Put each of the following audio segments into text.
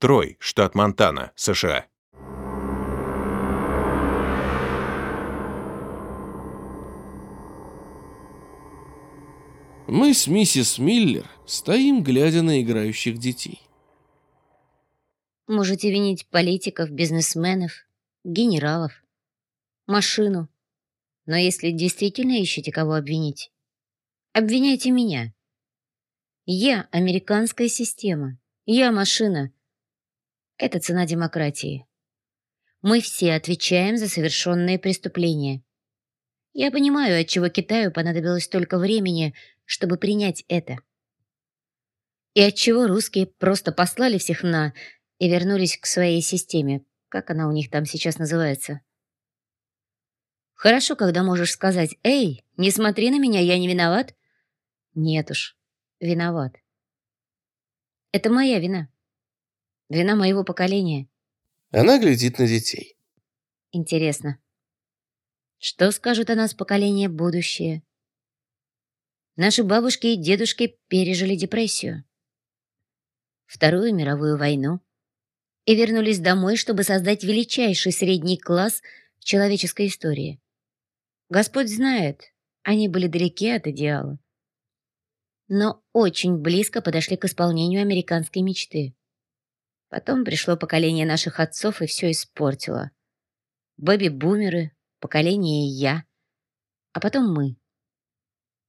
Трой, штат Монтана, США. Мы с миссис Миллер стоим, глядя на играющих детей. Можете винить политиков, бизнесменов, генералов, машину. Но если действительно ищете кого обвинить, обвиняйте меня. Я американская система. Я машина. Это цена демократии. Мы все отвечаем за совершенные преступления. Я понимаю, от чего Китаю понадобилось столько времени, чтобы принять это. И от чего русские просто послали всех на и вернулись к своей системе, как она у них там сейчас называется. Хорошо, когда можешь сказать «Эй, не смотри на меня, я не виноват». Нет уж, виноват. Это моя вина. Вина моего поколения. Она глядит на детей. Интересно, что скажут о нас поколение будущее? Наши бабушки и дедушки пережили депрессию, Вторую мировую войну и вернулись домой, чтобы создать величайший средний класс в человеческой истории. Господь знает, они были далеки от идеала, но очень близко подошли к исполнению американской мечты. Потом пришло поколение наших отцов и все испортило. Бэби-бумеры, поколение «я», а потом мы.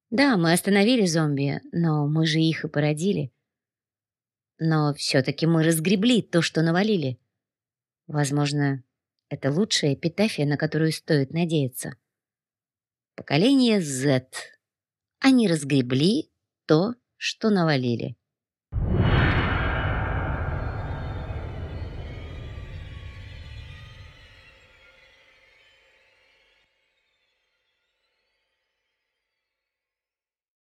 Да, мы остановили зомби, но мы же их и породили. Но все-таки мы разгребли то, что навалили. Возможно, это лучшая эпитафия, на которую стоит надеяться. Поколение Z. Они разгребли то, что навалили.